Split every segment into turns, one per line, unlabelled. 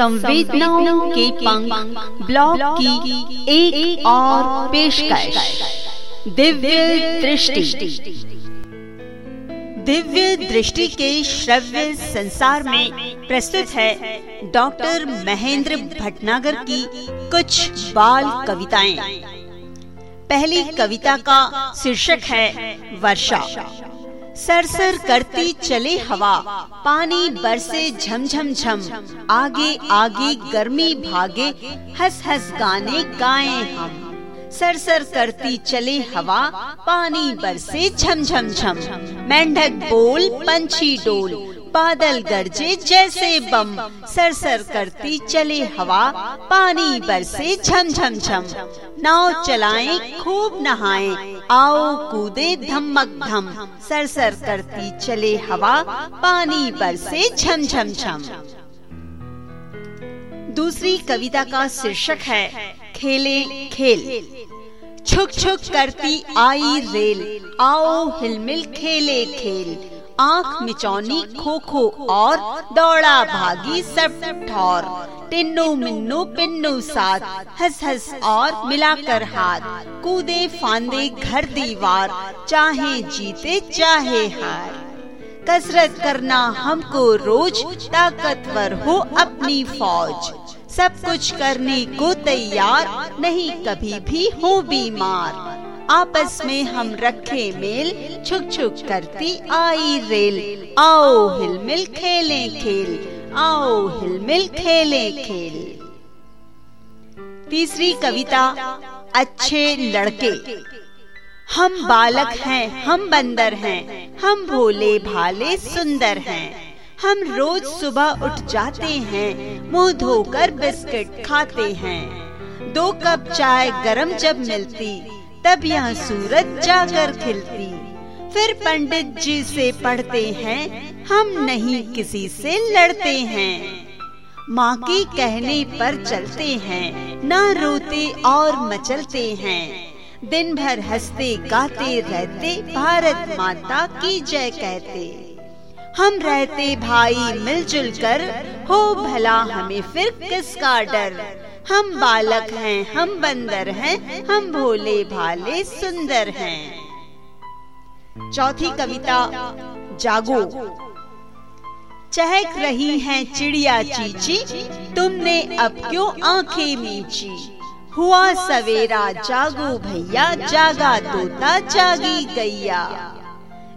संवेदनाओं के पंख ब्लॉग की एक, और पेशकश। दिव्य दृष्टि। दिव्य दृष्टि के श्रव्य संसार में प्रस्तुत है डॉक्टर महेंद्र भटनागर की कुछ बाल कविताएँ। पहली कविता का शीर्षक है वर्षा। सरसर करती चले हवा, पानी बरसे झमझम झम, आगे आगे गर्मी भागे, हंस हंस गाने गाए हम। सरसर करती चले हवा, पानी बरसे झमझम झम, मेंढक बोल पंछी डोल, बादल गरजे जैसे बम। सरसर करती चले हवा, पानी बरसे झम झम झम, नाव चलाएँ, खूब नहाएँ आओ कूदे धमक धम। सरसर करती चले हवा, पानी बरसे झम झम झम दूसरी कविता का शीर्षक है, खेले खेल। छुक छुक करती आई रेल, आओ हिलमिल खेले खेल। आँख मिचौनी खो खो और दौड़ा भागी सब ठौर। टिन्नो मिन्नो, पिन्नो साथ, हंस हंस और मिलाकर हाथ। कूदे, फांदे, घर दीवार, चाहे जीते, चाहे हार। कसरत करना हमको रोज, ताकतवर हो अपनी फौज। सब कुछ करने को तैयार, नहीं कभी भी हो बीमार। आपस में हम रखे मेल छुक छुक करती आई रेल। आओ हिल हिलमिल खेले खेल। आओ हिलमिल खेले खेल। तीसरी कविता, अच्छे लड़के। हम बालक हैं, हम बंदर हैं, हम भोले भाले सुंदर हैं। हम रोज सुबह उठ जाते हैं, मुँह धोकर बिस्किट खाते हैं। दो कप चाय गरम जब मिलती, तब यह सूरज जाकर खिलती। फिर पंडित जी से पढ़ते हैं हम नहीं किसी से लड़ते हैं। माँ के कहने पर चलते हैं, ना रोते और मचलते हैं। दिन भर हँसते, गाते, रहते, भारत माता की जय कहते। हम रहते भाई मिलजुल कर, हो भला हमें फिर किसका डर? हम बालक हैं, हम बंदर हैं, हम भोले भाले सुंदर हैं। चौथी कविता, जागो। चहक रही हैं चिड़िया चीची, तुमने अब क्यों आँखें मीची? हुआ सवेरा जागो भैया, जागा तोता, जागी गैया।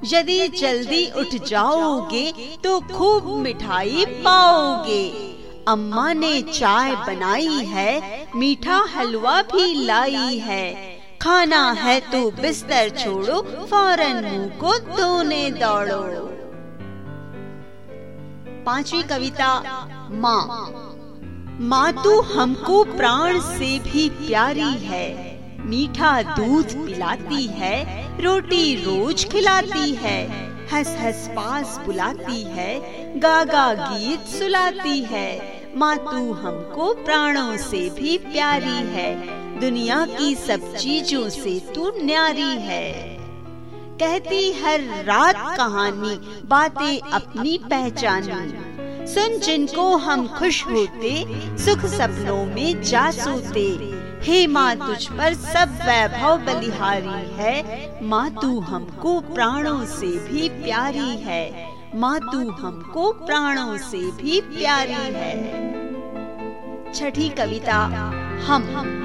यदि जल्दी उठ जाओगे तो खूब मिठाई पाओगे। अम्मा ने चाय बनाई है, मीठा हलवा भी लाई है। खाना है तो बिस्तर छोड़ो, फ़ौरन मुँह को धोने दौड़ो। पांचवी कविता, माँ। माँ तो हमको प्राण से भी प्यारी है। मीठा दूध पिलाती है, रोटी रोज खिलाती है, हंस हंस पास बुलाती है, गागा गीत सुलाती है। माँ, तू हमको प्राणों से भी प्यारी है, दुनिया की सब चीज़ों से तू न्यारी है। कहती हर रात कहानी, बातें अपनी पहचानी सुन जिनको हम खुश होते, सुख सपनों में जा सोते हे माँ, तुझ पर सब वैभव बलिहारी है। माँ, तू हमको प्राणों से भी प्यारी है। माँ, तू हमको प्राणों से भी प्यारी है। छठी कविता, हम।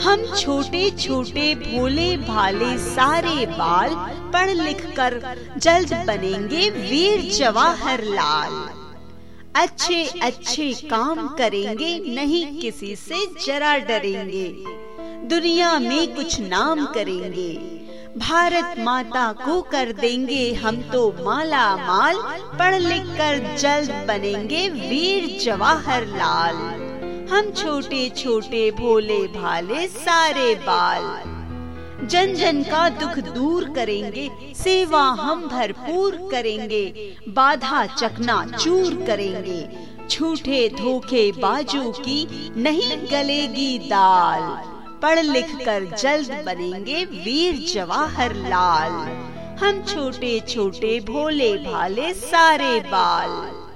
हम छोटे छोटे भोले भाले सारे बाल पढ़ लिख कर जल्द बनेंगे वीर जवाहर लाल। अच्छे अच्छे काम करेंगे, नहीं किसी से जरा डरेंगे। दुनिया में कुछ नाम करेंगे, भारत माता को कर देंगे हम तो माला माल, पढ़ लिख कर जल्द बनेंगे वीर जवाहर लाल। हम छोटे छोटे भोले भाले सारे बाल। जन जन का दुख दूर करेंगे, सेवा हम भरपूर करेंगे, बाधा चकना चूर करेंगे। झूठे धोखे बाजू की नहीं गलेगी दाल। पढ़ लिख कर जल्द बनेंगे वीर जवाहर लाल। हम छोटे छोटे भोले भाले सारे बाल।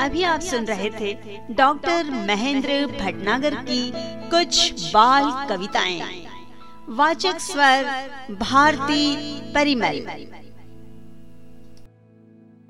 अभी आप सुन रहे थे डॉक्टर महेंद्र भटनागर की कुछ बाल कविताएँ। वाचक स्वर भारती परिमल।